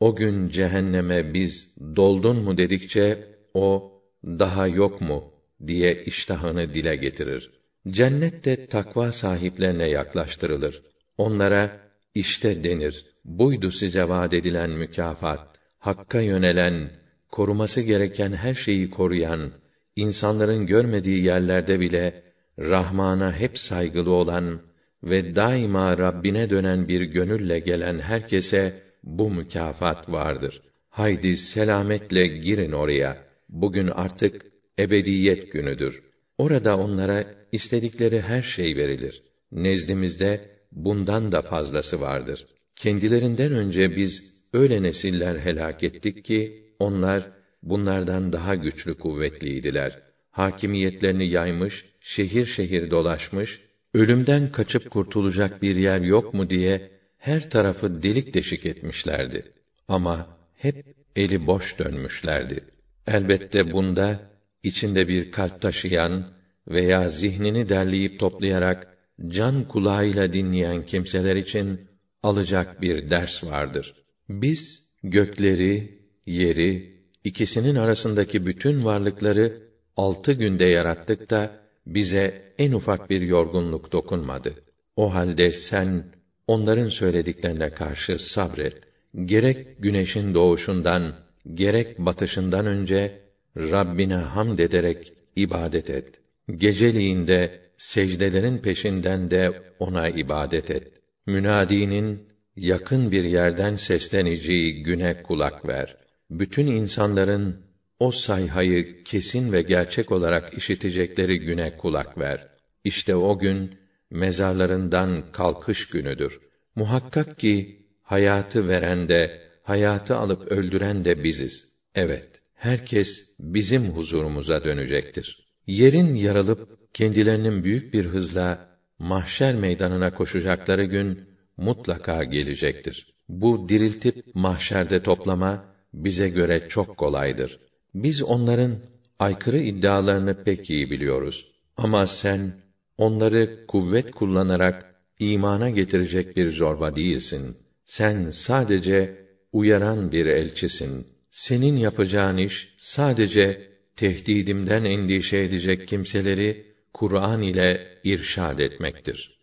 o gün cehenneme biz doldun mu dedikçe o daha yok mu diye iştahını dile getirir. Cennet de takva sahiplerine yaklaştırılır. Onlara işte denir. Buydu size vaad edilen mükafat. Hakka yönelen, koruması gereken her şeyi koruyan, insanların görmediği yerlerde bile Rahman'a hep saygılı olan ve daima Rabbine dönen bir gönülle gelen herkese bu mükafat vardır. Haydi selametle girin oraya. Bugün artık ebediyet günüdür. Orada onlara istedikleri her şey verilir. Nezdimizde bundan da fazlası vardır. Kendilerinden önce biz öyle nesiller helak ettik ki onlar bunlardan daha güçlü kuvvetliydiler. Hakimiyetlerini yaymış, şehir şehir dolaşmış, ölümden kaçıp kurtulacak bir yer yok mu diye her tarafı delik deşik etmişlerdi. Ama hep eli boş dönmüşlerdi. Elbette bunda içinde bir kalp taşıyan veya zihnini derleyip toplayarak can kulağıyla dinleyen kimseler için alacak bir ders vardır. Biz gökleri, yeri, ikisinin arasındaki bütün varlıkları altı günde yarattık da bize en ufak bir yorgunluk dokunmadı. O halde sen onların söylediklerine karşı sabret. Gerek güneşin doğuşundan, gerek batışından önce Rabbine hamd ederek ibadet et. Geceliğinde secdelerin peşinden de ona ibadet et. Münadinin yakın bir yerden sesleneceği güne kulak ver. Bütün insanların o sayhayı kesin ve gerçek olarak işitecekleri güne kulak ver. İşte o gün mezarlarından kalkış günüdür. Muhakkak ki hayatı veren de, hayatı alıp öldüren de biziz. Evet, herkes bizim huzurumuza dönecektir. Yerin yarılıp kendilerinin büyük bir hızla mahşer meydanına koşacakları gün mutlaka gelecektir. Bu diriltip mahşerde toplama bize göre çok kolaydır. Biz onların aykırı iddialarını pek iyi biliyoruz. Ama sen onları kuvvet kullanarak imana getirecek bir zorba değilsin. Sen sadece uyaran bir elçisin. Senin yapacağın iş sadece tehdidimden endişe edecek kimseleri Kur'an ile irşad etmektir.